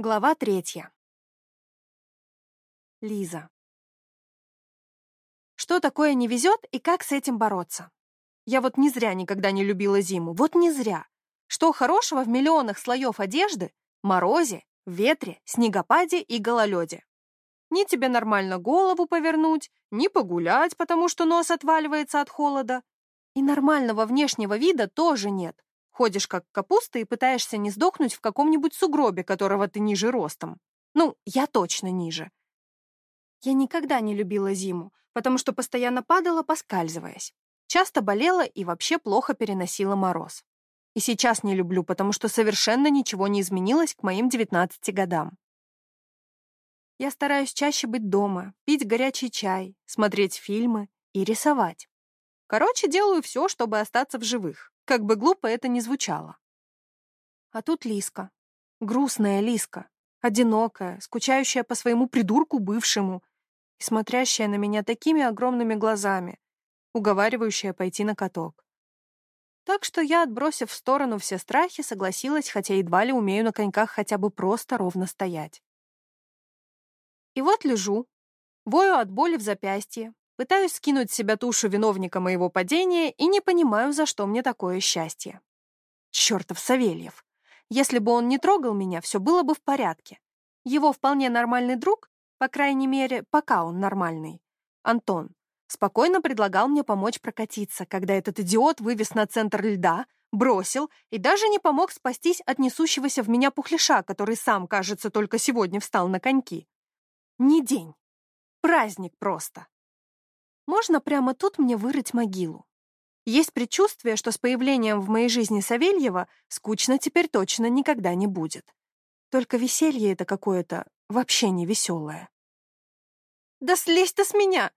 Глава третья. Лиза. Что такое не везет и как с этим бороться? Я вот не зря никогда не любила зиму. Вот не зря. Что хорошего в миллионах слоев одежды, морозе, ветре, снегопаде и гололеде? Ни тебе нормально голову повернуть, ни погулять, потому что нос отваливается от холода. И нормального внешнего вида тоже нет. Ходишь как капуста и пытаешься не сдохнуть в каком-нибудь сугробе, которого ты ниже ростом. Ну, я точно ниже. Я никогда не любила зиму, потому что постоянно падала, поскальзываясь. Часто болела и вообще плохо переносила мороз. И сейчас не люблю, потому что совершенно ничего не изменилось к моим 19 годам. Я стараюсь чаще быть дома, пить горячий чай, смотреть фильмы и рисовать. Короче, делаю все, чтобы остаться в живых. Как бы глупо это ни звучало. А тут Лиска. Грустная Лиска. Одинокая, скучающая по своему придурку бывшему и смотрящая на меня такими огромными глазами, уговаривающая пойти на каток. Так что я, отбросив в сторону все страхи, согласилась, хотя едва ли умею на коньках хотя бы просто ровно стоять. И вот лежу, вою от боли в запястье, Пытаюсь скинуть с себя тушу виновника моего падения и не понимаю, за что мне такое счастье. Чертов Савельев. Если бы он не трогал меня, все было бы в порядке. Его вполне нормальный друг, по крайней мере, пока он нормальный, Антон, спокойно предлагал мне помочь прокатиться, когда этот идиот вывез на центр льда, бросил и даже не помог спастись от несущегося в меня пухляша, который сам, кажется, только сегодня встал на коньки. Не день. Праздник просто. Можно прямо тут мне вырыть могилу. Есть предчувствие, что с появлением в моей жизни Савельева скучно теперь точно никогда не будет. Только веселье это какое-то вообще не веселое. «Да слезь ты с меня!»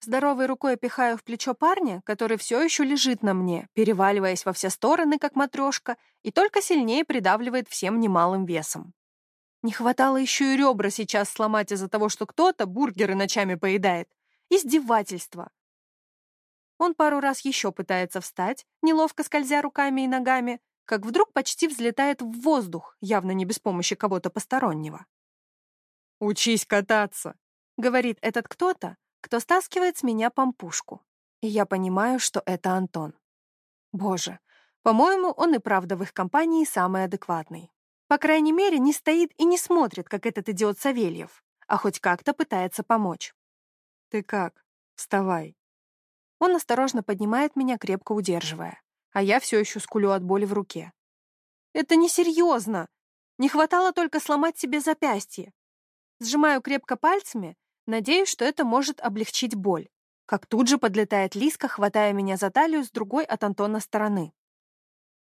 Здоровой рукой пихаю в плечо парня, который все еще лежит на мне, переваливаясь во все стороны, как матрешка, и только сильнее придавливает всем немалым весом. Не хватало еще и ребра сейчас сломать из-за того, что кто-то бургеры ночами поедает. Издевательство. Он пару раз еще пытается встать, неловко скользя руками и ногами, как вдруг почти взлетает в воздух, явно не без помощи кого-то постороннего. «Учись кататься», — говорит этот кто-то, кто стаскивает с меня помпушку. И я понимаю, что это Антон. Боже, по-моему, он и правда в их компании самый адекватный. По крайней мере, не стоит и не смотрит, как этот идиот Савельев, а хоть как-то пытается помочь. «Ты как? Вставай». Он осторожно поднимает меня, крепко удерживая, а я все еще скулю от боли в руке. «Это несерьезно! Не хватало только сломать себе запястье!» Сжимаю крепко пальцами, надеюсь, что это может облегчить боль, как тут же подлетает Лиска, хватая меня за талию с другой от Антона стороны.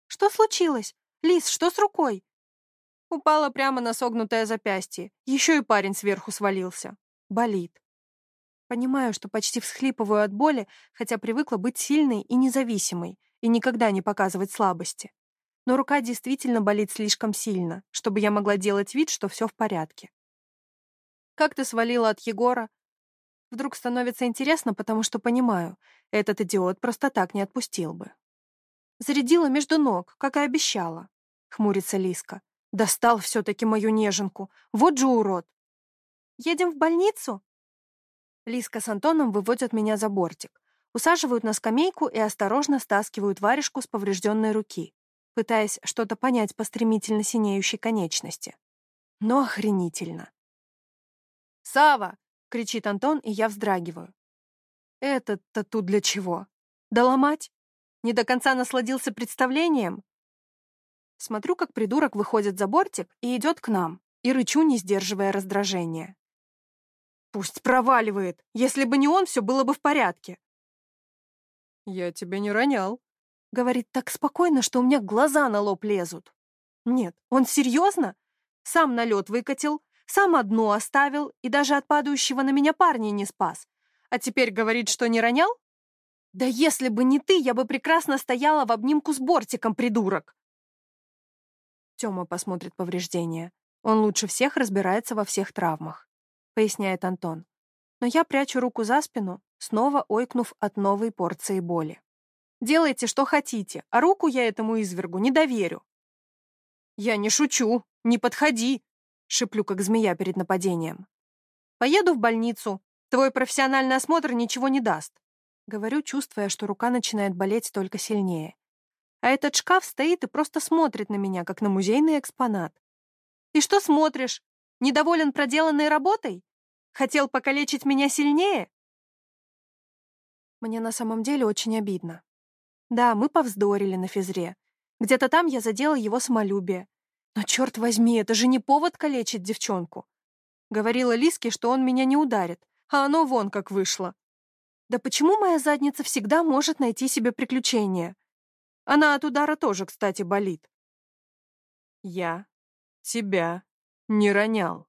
«Что случилось? Лис, что с рукой?» Упала прямо на согнутое запястье. Еще и парень сверху свалился. Болит. Понимаю, что почти всхлипываю от боли, хотя привыкла быть сильной и независимой и никогда не показывать слабости. Но рука действительно болит слишком сильно, чтобы я могла делать вид, что все в порядке. «Как ты свалила от Егора?» Вдруг становится интересно, потому что понимаю, этот идиот просто так не отпустил бы. Зарядила между ног, как и обещала. Хмурится Лиска. Достал все-таки мою неженку. Вот же урод. Едем в больницу? Лиска с Антоном выводят меня за бортик, усаживают на скамейку и осторожно стаскивают варежку с поврежденной руки, пытаясь что-то понять по стремительно синеющей конечности. Но охренительно. «Сава!» — кричит Антон, и я вздрагиваю. «Этот-то тут для чего? Доломать? Не до конца насладился представлением?» Смотрю, как придурок выходит за бортик и идет к нам, и рычу, не сдерживая раздражения. Пусть проваливает. Если бы не он, все было бы в порядке. Я тебя не ронял. Говорит так спокойно, что у меня глаза на лоб лезут. Нет, он серьезно? Сам на лед выкатил, сам одну оставил и даже от падающего на меня парня не спас. А теперь говорит, что не ронял? Да если бы не ты, я бы прекрасно стояла в обнимку с бортиком, придурок. Тёма посмотрит повреждения. Он лучше всех разбирается во всех травмах. — поясняет Антон. Но я прячу руку за спину, снова ойкнув от новой порции боли. «Делайте, что хотите, а руку я этому извергу не доверю». «Я не шучу, не подходи!» шиплю, как змея перед нападением. Поеду в больницу. Твой профессиональный осмотр ничего не даст. Говорю, чувствуя, что рука начинает болеть только сильнее. А этот шкаф стоит и просто смотрит на меня, как на музейный экспонат. И что смотришь? Недоволен проделанной работой? Хотел покалечить меня сильнее? Мне на самом деле очень обидно. Да, мы повздорили на физре. Где-то там я задела его самолюбие. Но, черт возьми, это же не повод калечить девчонку. Говорила Лиске, что он меня не ударит, а оно вон как вышло. Да почему моя задница всегда может найти себе приключения? Она от удара тоже, кстати, болит. Я тебя не ронял.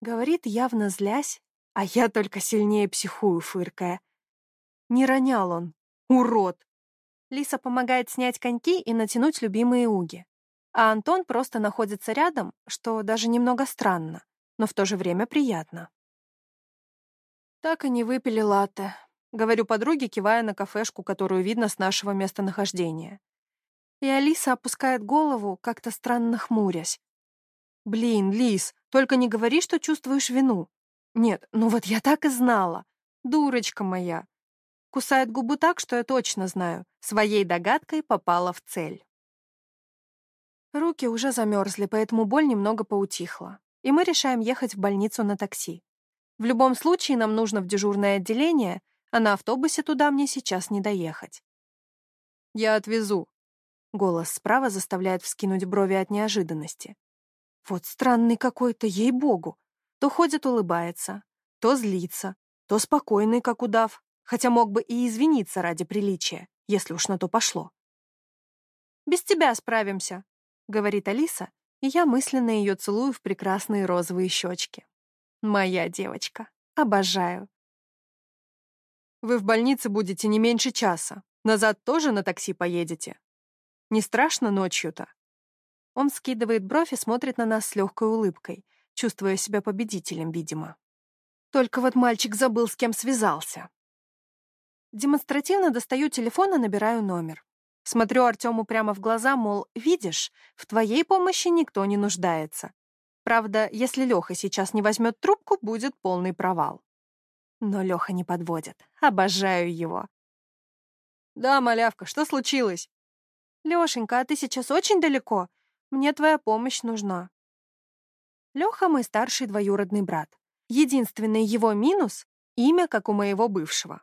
Говорит, явно злясь, а я только сильнее психую, фыркая. Не ронял он, урод. Лиса помогает снять коньки и натянуть любимые уги. А Антон просто находится рядом, что даже немного странно, но в то же время приятно. Так и не выпили латте, Говорю подруге, кивая на кафешку, которую видно с нашего местонахождения. И Алиса опускает голову, как-то странно хмурясь. «Блин, Лис, только не говори, что чувствуешь вину». «Нет, ну вот я так и знала. Дурочка моя». Кусает губу так, что я точно знаю. Своей догадкой попала в цель. Руки уже замерзли, поэтому боль немного поутихла. И мы решаем ехать в больницу на такси. В любом случае нам нужно в дежурное отделение — а на автобусе туда мне сейчас не доехать. «Я отвезу». Голос справа заставляет вскинуть брови от неожиданности. Вот странный какой-то, ей-богу. То ходит, улыбается, то злится, то спокойный, как удав, хотя мог бы и извиниться ради приличия, если уж на то пошло. «Без тебя справимся», — говорит Алиса, и я мысленно ее целую в прекрасные розовые щечки. «Моя девочка. Обожаю. Вы в больнице будете не меньше часа. Назад тоже на такси поедете? Не страшно ночью-то?» Он скидывает бровь и смотрит на нас с легкой улыбкой, чувствуя себя победителем, видимо. Только вот мальчик забыл, с кем связался. Демонстративно достаю телефон и набираю номер. Смотрю Артему прямо в глаза, мол, видишь, в твоей помощи никто не нуждается. Правда, если Леха сейчас не возьмет трубку, будет полный провал. Но Леха не подводит. Обожаю его. «Да, малявка, что случилось?» «Лешенька, а ты сейчас очень далеко? Мне твоя помощь нужна». Леха мой старший двоюродный брат. Единственный его минус — имя, как у моего бывшего.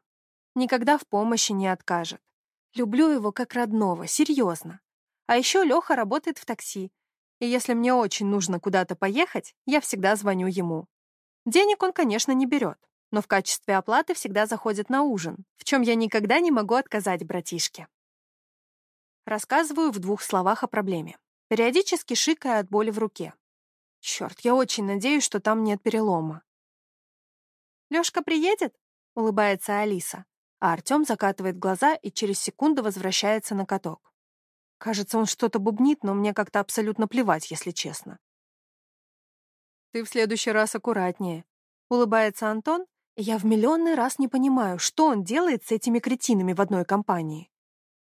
Никогда в помощи не откажет. Люблю его как родного, серьезно. А еще Леха работает в такси, и если мне очень нужно куда-то поехать, я всегда звоню ему. Денег он, конечно, не берет, но в качестве оплаты всегда заходит на ужин, в чем я никогда не могу отказать братишке. Рассказываю в двух словах о проблеме, периодически шикая от боли в руке. Черт, я очень надеюсь, что там нет перелома. «Лёшка приедет?» — улыбается Алиса, а Артём закатывает глаза и через секунду возвращается на каток. Кажется, он что-то бубнит, но мне как-то абсолютно плевать, если честно. «Ты в следующий раз аккуратнее», — улыбается Антон я в миллионный раз не понимаю, что он делает с этими кретинами в одной компании.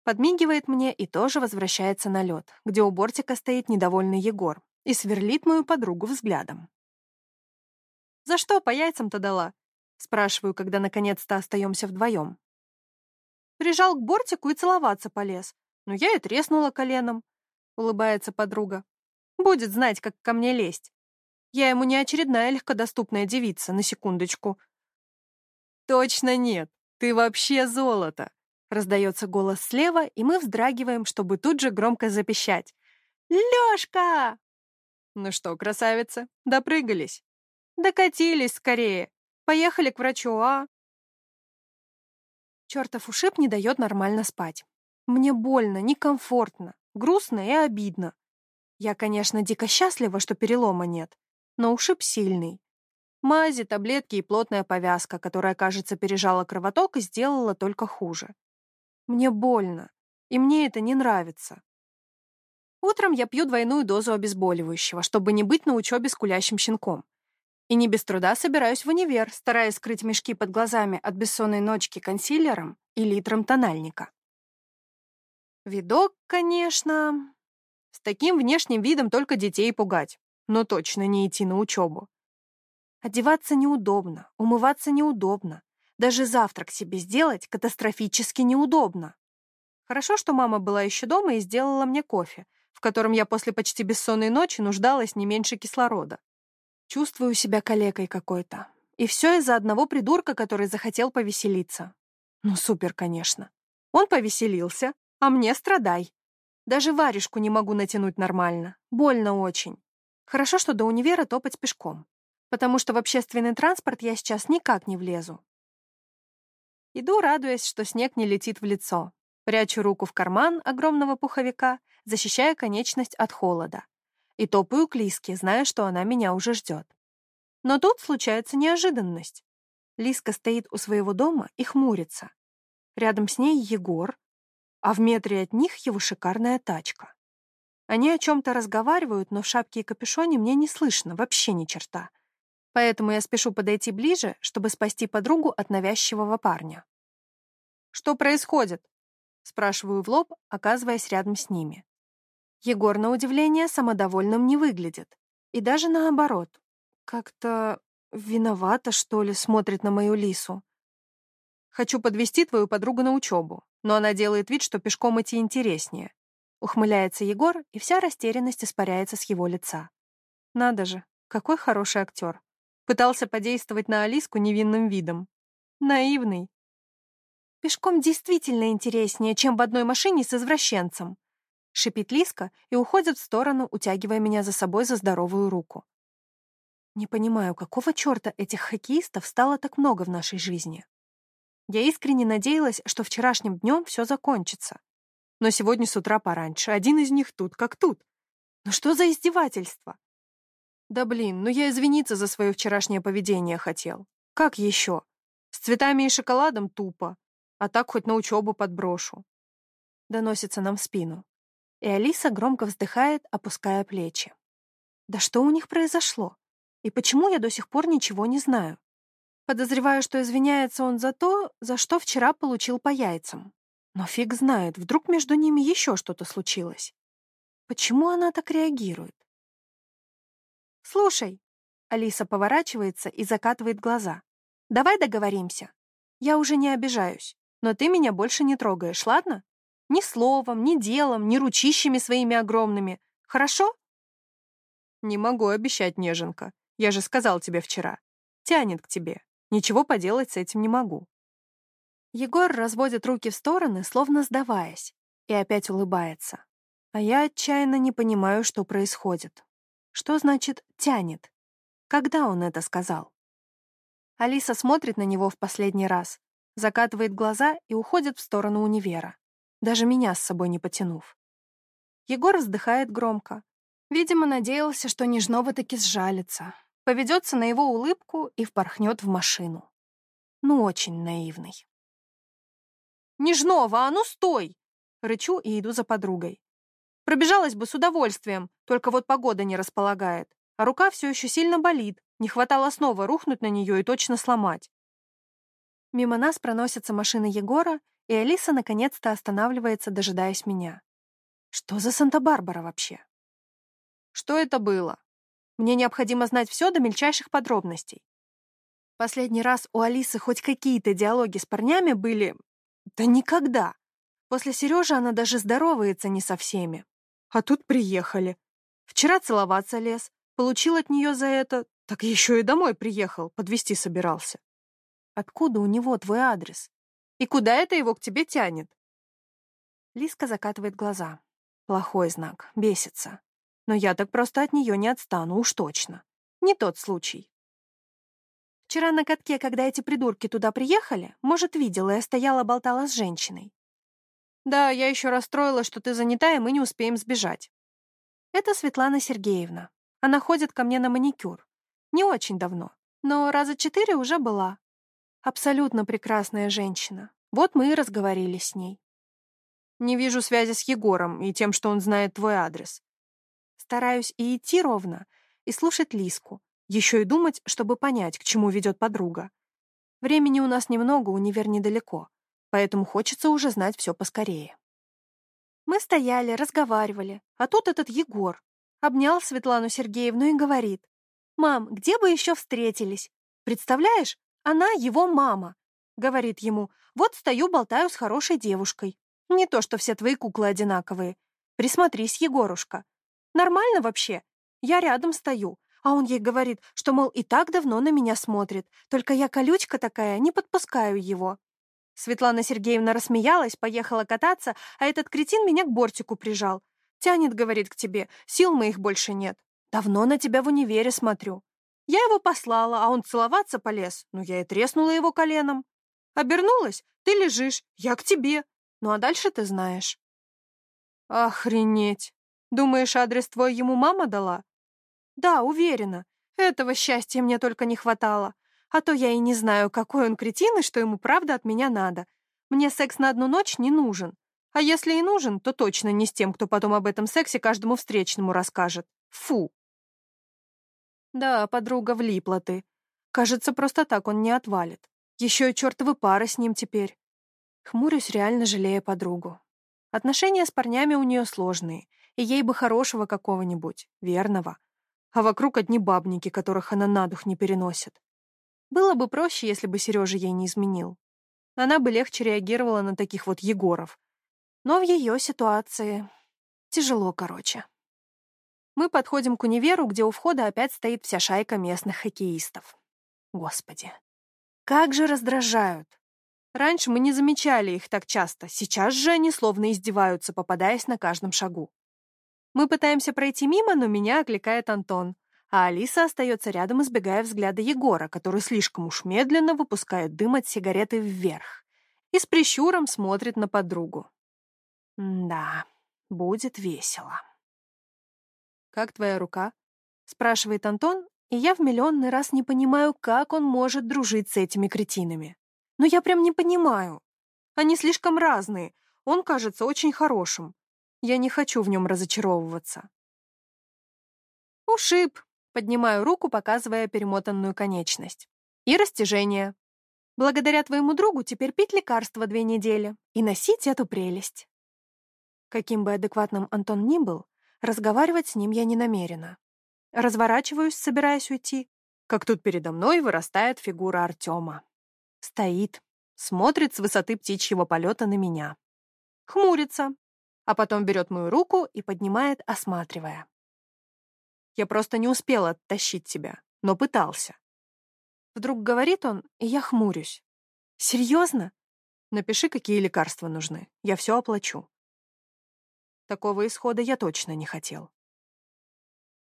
Подмигивает мне и тоже возвращается на лед, где у бортика стоит недовольный Егор и сверлит мою подругу взглядом. «За что по яйцам-то дала?» — спрашиваю, когда наконец-то остаемся вдвоем. Прижал к бортику и целоваться полез, но я и треснула коленом, — улыбается подруга. Будет знать, как ко мне лезть. Я ему не очередная легкодоступная девица, на секундочку, «Точно нет! Ты вообще золото!» Раздается голос слева, и мы вздрагиваем, чтобы тут же громко запищать. «Лёшка!» Ну что, красавицы, допрыгались? Докатились скорее. Поехали к врачу, а? Чёртов ушиб не дает нормально спать. Мне больно, некомфортно, грустно и обидно. Я, конечно, дико счастлива, что перелома нет, но ушиб сильный. Мази, таблетки и плотная повязка, которая, кажется, пережала кровоток и сделала только хуже. Мне больно, и мне это не нравится. Утром я пью двойную дозу обезболивающего, чтобы не быть на учебе с кулящим щенком. И не без труда собираюсь в универ, стараясь скрыть мешки под глазами от бессонной ночки консилером и литром тональника. Видок, конечно... С таким внешним видом только детей пугать. но точно не идти на учебу. Одеваться неудобно, умываться неудобно. Даже завтрак себе сделать катастрофически неудобно. Хорошо, что мама была еще дома и сделала мне кофе, в котором я после почти бессонной ночи нуждалась не меньше кислорода. Чувствую себя калекой какой-то. И все из-за одного придурка, который захотел повеселиться. Ну, супер, конечно. Он повеселился, а мне страдай. Даже варежку не могу натянуть нормально. Больно очень. Хорошо, что до универа топать пешком. Потому что в общественный транспорт я сейчас никак не влезу. Иду, радуясь, что снег не летит в лицо. Прячу руку в карман огромного пуховика, защищая конечность от холода. И топаю к Лиске, зная, что она меня уже ждет. Но тут случается неожиданность. Лиска стоит у своего дома и хмурится. Рядом с ней Егор, а в метре от них его шикарная тачка. Они о чем-то разговаривают, но в шапке и капюшоне мне не слышно, вообще ни черта. Поэтому я спешу подойти ближе, чтобы спасти подругу от навязчивого парня. «Что происходит?» Спрашиваю в лоб, оказываясь рядом с ними. Егор, на удивление, самодовольным не выглядит. И даже наоборот. Как-то виновата, что ли, смотрит на мою лису. Хочу подвести твою подругу на учебу, но она делает вид, что пешком идти интереснее. Ухмыляется Егор, и вся растерянность испаряется с его лица. Надо же, какой хороший актер. Пытался подействовать на Алиску невинным видом. Наивный. Пешком действительно интереснее, чем в одной машине с извращенцем. Шипит Лиска и уходит в сторону, утягивая меня за собой за здоровую руку. Не понимаю, какого черта этих хоккеистов стало так много в нашей жизни. Я искренне надеялась, что вчерашним днем все закончится. Но сегодня с утра пораньше один из них тут как тут. Ну что за издевательство? Да блин, ну я извиниться за свое вчерашнее поведение хотел. Как еще? С цветами и шоколадом тупо. А так хоть на учебу подброшу. Доносится нам в спину. И Алиса громко вздыхает, опуская плечи. Да что у них произошло? И почему я до сих пор ничего не знаю? Подозреваю, что извиняется он за то, за что вчера получил по яйцам. Но фиг знает, вдруг между ними еще что-то случилось. Почему она так реагирует? «Слушай», — Алиса поворачивается и закатывает глаза. «Давай договоримся. Я уже не обижаюсь. Но ты меня больше не трогаешь, ладно? Ни словом, ни делом, ни ручищами своими огромными. Хорошо? Не могу обещать, неженка. Я же сказал тебе вчера. Тянет к тебе. Ничего поделать с этим не могу. Егор разводит руки в стороны, словно сдаваясь, и опять улыбается. А я отчаянно не понимаю, что происходит. Что значит «тянет»? Когда он это сказал? Алиса смотрит на него в последний раз, закатывает глаза и уходит в сторону универа, даже меня с собой не потянув. Егор вздыхает громко. Видимо, надеялся, что Нежнова таки сжалится, поведется на его улыбку и впорхнет в машину. Ну, очень наивный. «Нежнова, а ну стой!» Рычу и иду за подругой. Пробежалась бы с удовольствием, только вот погода не располагает, а рука все еще сильно болит, не хватало снова рухнуть на нее и точно сломать. Мимо нас проносится машина Егора, и Алиса наконец-то останавливается, дожидаясь меня. Что за Санта-Барбара вообще? Что это было? Мне необходимо знать все до мельчайших подробностей. Последний раз у Алисы хоть какие-то диалоги с парнями были... Да никогда. После Сережи она даже здоровается не со всеми. А тут приехали. Вчера целоваться лез, получил от нее за это, так еще и домой приехал, подвести собирался. Откуда у него твой адрес? И куда это его к тебе тянет?» Лиска закатывает глаза. Плохой знак, бесится. Но я так просто от нее не отстану, уж точно. Не тот случай. Вчера на катке, когда эти придурки туда приехали, может, видела, я стояла болтала с женщиной. Да, я еще расстроилась, что ты занята, и мы не успеем сбежать. Это Светлана Сергеевна. Она ходит ко мне на маникюр. Не очень давно, но раза четыре уже была. Абсолютно прекрасная женщина. Вот мы и разговорили с ней. Не вижу связи с Егором и тем, что он знает твой адрес. Стараюсь и идти ровно, и слушать Лиску, еще и думать, чтобы понять, к чему ведет подруга. Времени у нас немного, универ недалеко, поэтому хочется уже знать все поскорее. Мы стояли, разговаривали, а тут этот Егор. Обнял Светлану Сергеевну и говорит. «Мам, где бы еще встретились? Представляешь, она его мама». Говорит ему, «Вот стою, болтаю с хорошей девушкой. Не то, что все твои куклы одинаковые. Присмотрись, Егорушка. Нормально вообще? Я рядом стою, а он ей говорит, что, мол, и так давно на меня смотрит, только я колючка такая, не подпускаю его. Светлана Сергеевна рассмеялась, поехала кататься, а этот кретин меня к бортику прижал. Тянет, говорит, к тебе, сил моих больше нет. Давно на тебя в универе смотрю. Я его послала, а он целоваться полез. Ну, я и треснула его коленом. Обернулась, ты лежишь, я к тебе. Ну, а дальше ты знаешь. Охренеть. Думаешь, адрес твой ему мама дала? Да, уверена. Этого счастья мне только не хватало. А то я и не знаю, какой он кретин и что ему правда от меня надо. Мне секс на одну ночь не нужен. А если и нужен, то точно не с тем, кто потом об этом сексе каждому встречному расскажет. Фу. Да, подруга, влипла ты. Кажется, просто так он не отвалит. Еще и чертовы пары с ним теперь. Хмурюсь, реально жалея подругу. Отношения с парнями у нее сложные, и ей бы хорошего какого-нибудь, верного. А вокруг одни бабники, которых она на дух не переносит. Было бы проще, если бы Сережа ей не изменил. Она бы легче реагировала на таких вот Егоров. Но в ее ситуации тяжело, короче. Мы подходим к универу, где у входа опять стоит вся шайка местных хоккеистов. Господи, как же раздражают. Раньше мы не замечали их так часто, сейчас же они словно издеваются, попадаясь на каждом шагу. Мы пытаемся пройти мимо, но меня окликает Антон, а Алиса остается рядом, избегая взгляда Егора, который слишком уж медленно выпускает дым от сигареты вверх и с прищуром смотрит на подругу. да, будет весело. «Как твоя рука?» — спрашивает Антон, и я в миллионный раз не понимаю, как он может дружить с этими кретинами. Но я прям не понимаю. Они слишком разные. Он кажется очень хорошим. Я не хочу в нем разочаровываться. Ушиб, Поднимаю руку, показывая перемотанную конечность. И растяжение. Благодаря твоему другу теперь пить лекарства две недели и носить эту прелесть. Каким бы адекватным Антон ни был, разговаривать с ним я не намерена. Разворачиваюсь, собираясь уйти, как тут передо мной вырастает фигура Артема. Стоит, смотрит с высоты птичьего полета на меня. Хмурится, а потом берет мою руку и поднимает, осматривая. Я просто не успел оттащить тебя, но пытался. Вдруг говорит он, и я хмурюсь. Серьезно? Напиши, какие лекарства нужны. Я все оплачу. Такого исхода я точно не хотел.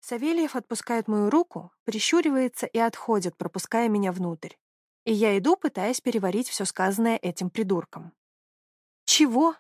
Савельев отпускает мою руку, прищуривается и отходит, пропуская меня внутрь. И я иду, пытаясь переварить все сказанное этим придурком. Чего?